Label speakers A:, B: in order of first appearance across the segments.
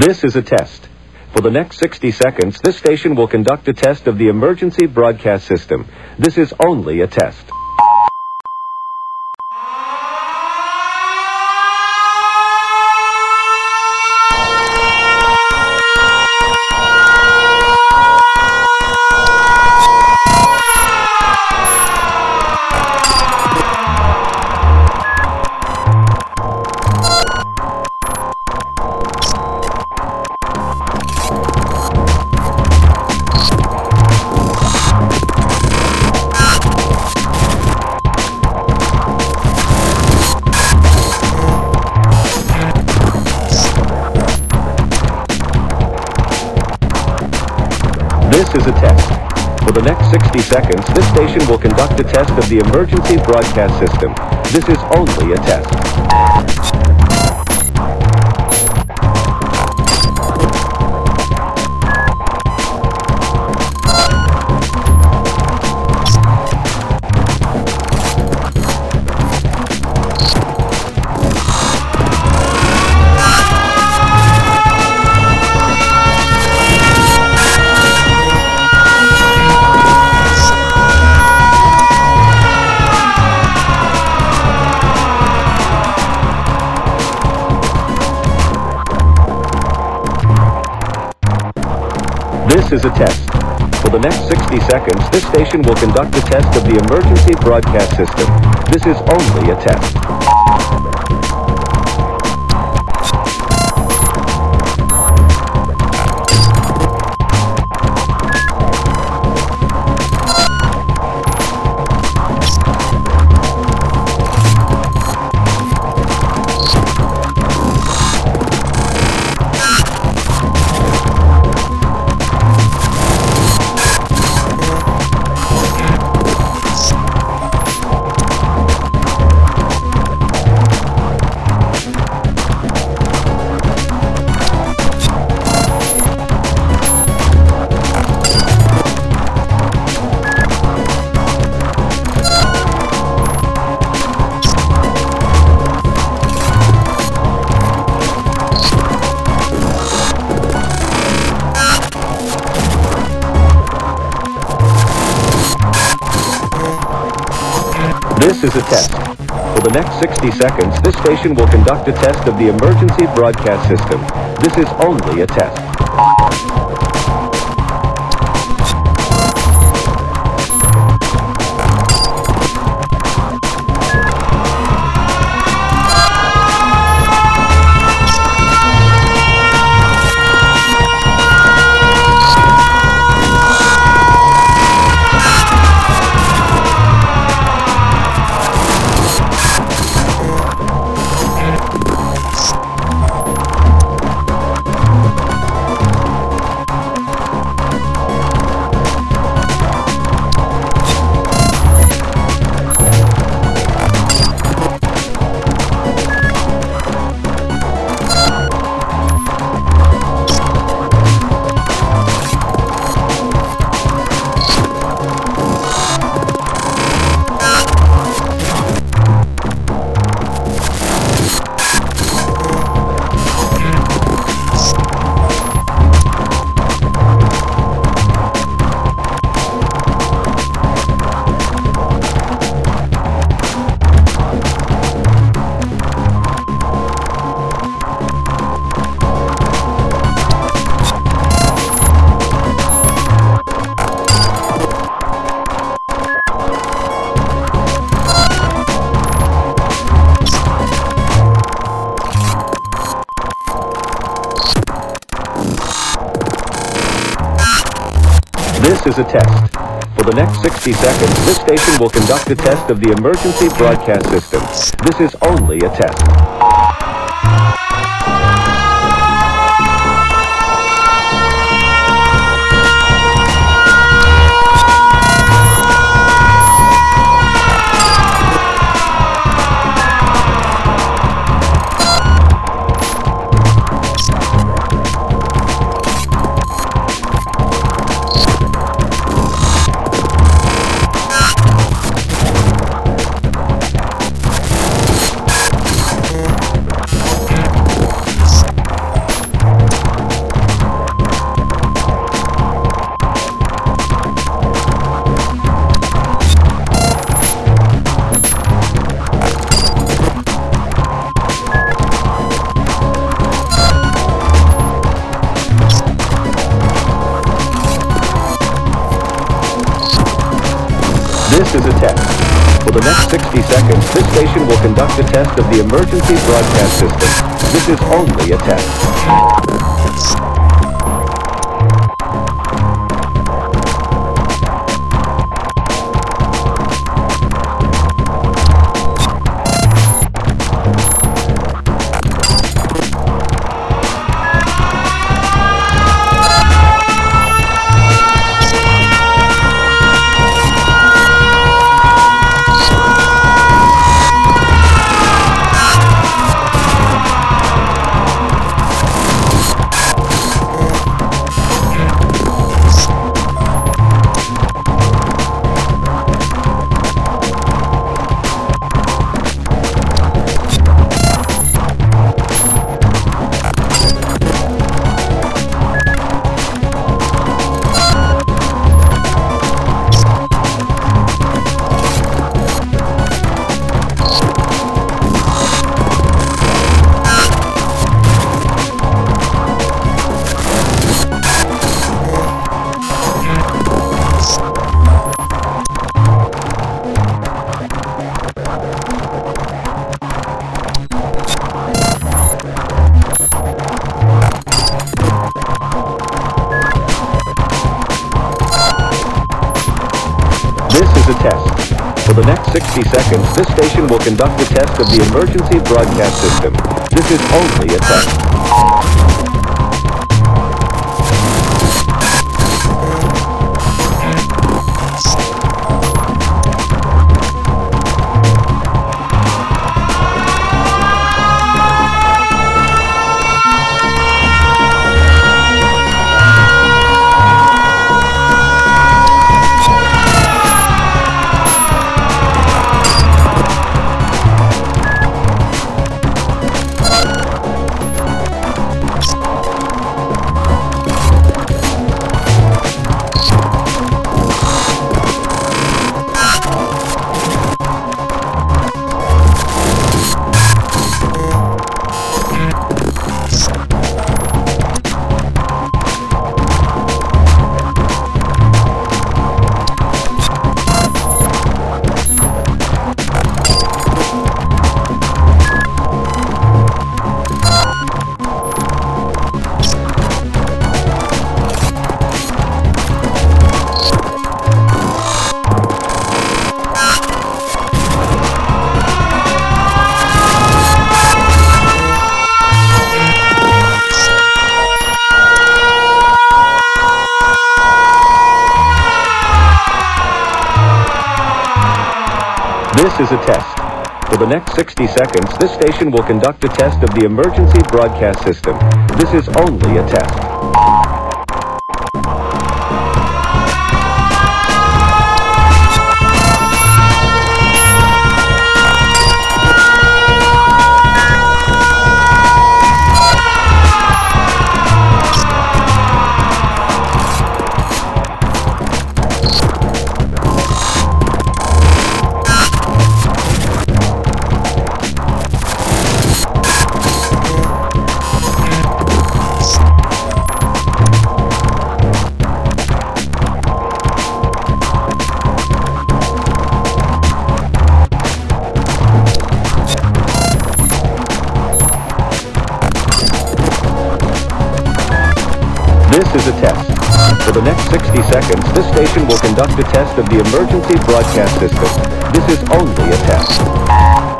A: This is a test. For the next 60 seconds, this station will conduct a test of the emergency broadcast system. This is only a test. This is a test. For the next 60 seconds, this station will conduct a test of the emergency broadcast system. This is only a test. This is a test. For the next 60 seconds, this station will conduct a test of the emergency broadcast system. This is only a test. For the next 60 seconds, this station will conduct a test of the emergency broadcast system. This is only a test. This is a test. For the next 60 seconds, this station will conduct a test of the emergency broadcast system. This is only a test. This station will conduct a test of the emergency broadcast system. This is only a test. The next 60 seconds, this station will conduct a test of the emergency broadcast system. This is only a test. Is a test. For the next 60 seconds, this station will conduct a test of the emergency broadcast system. This is only a test. For the next 60 seconds, this station will conduct a test of the emergency broadcast system. This is only a test.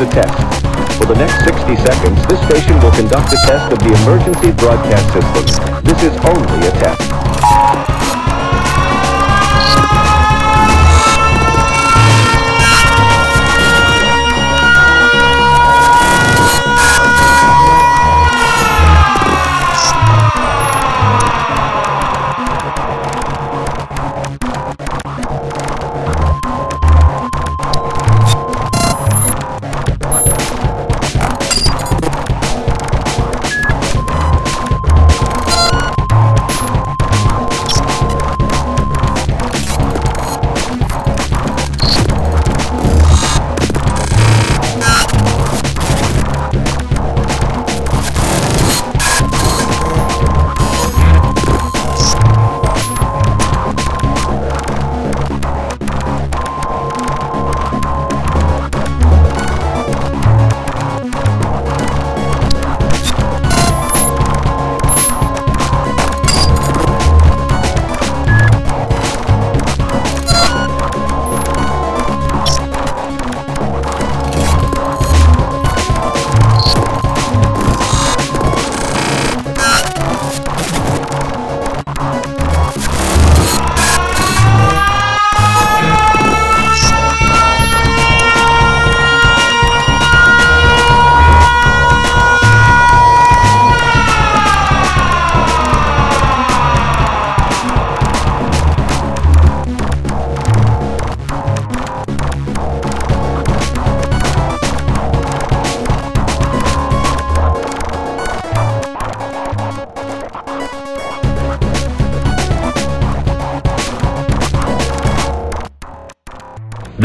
A: Is a test. For the next 60 seconds, this station will conduct a test of the emergency broadcast system. This is only a test.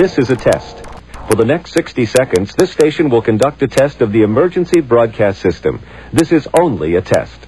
A: This is a test. For the next 60 seconds, this station will conduct a test of the emergency broadcast system. This is only a test.